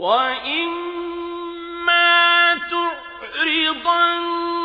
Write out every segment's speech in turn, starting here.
وإما تعرضن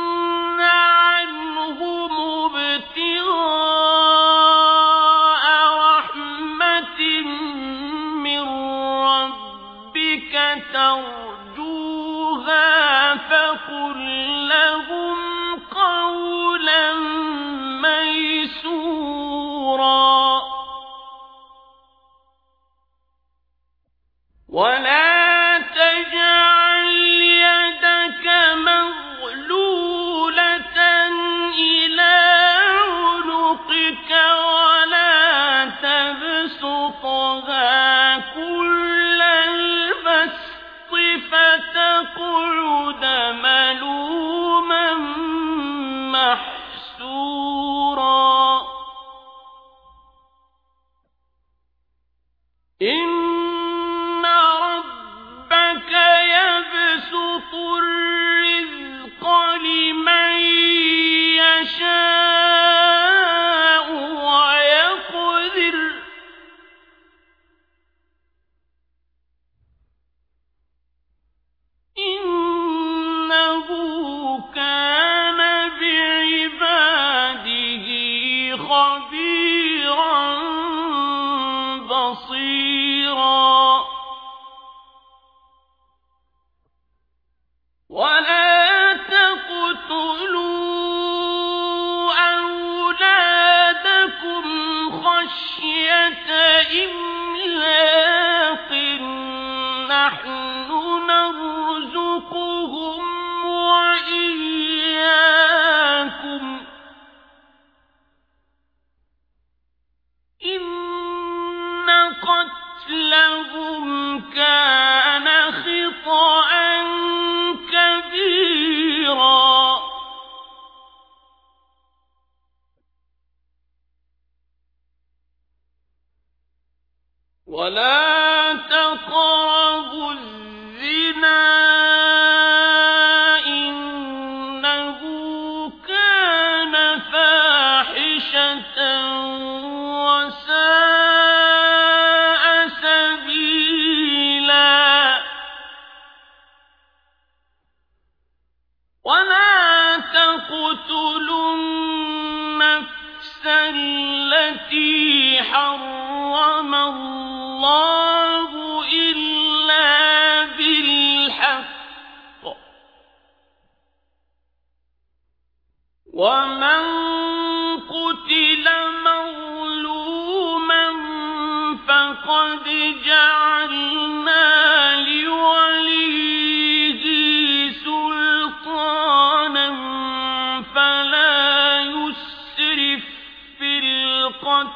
إن ربك يبسط الرزق لمن بصيرا ولا تقربوا الزنا إنه كان فاحشة وساء سبيلا ولا تقتلوا النفس التي حرم الله إلا بالحق. ومن قتل فقد سلطانا فلا يسرف في القتل.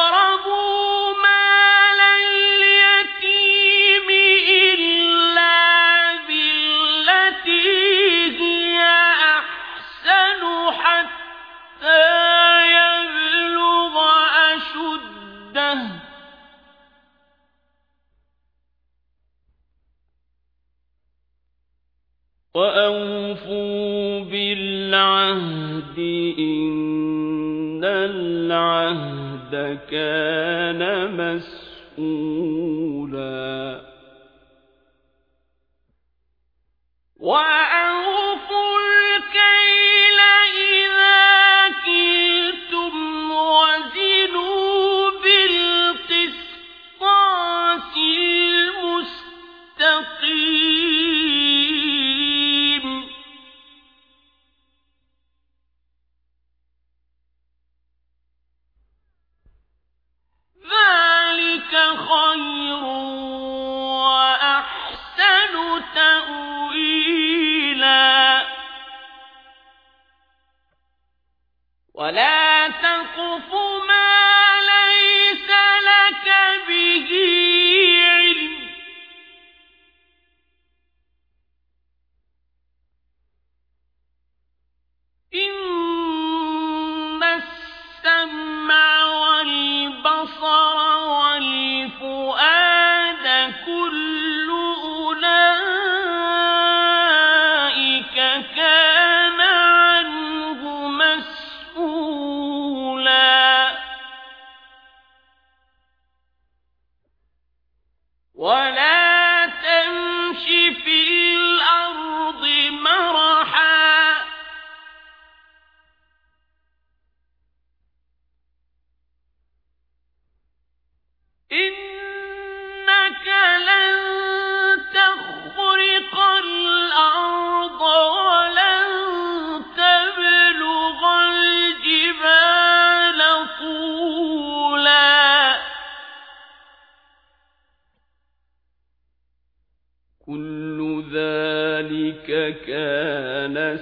وأوفوا بالعهد إن العهد كان مسؤولا تأويلا. ولا تقف ما ليس لك به علم. إن السمع والبصر والفؤاد كل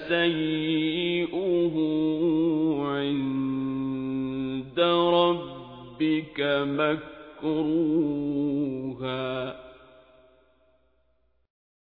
سيئه عند ربك مكروها.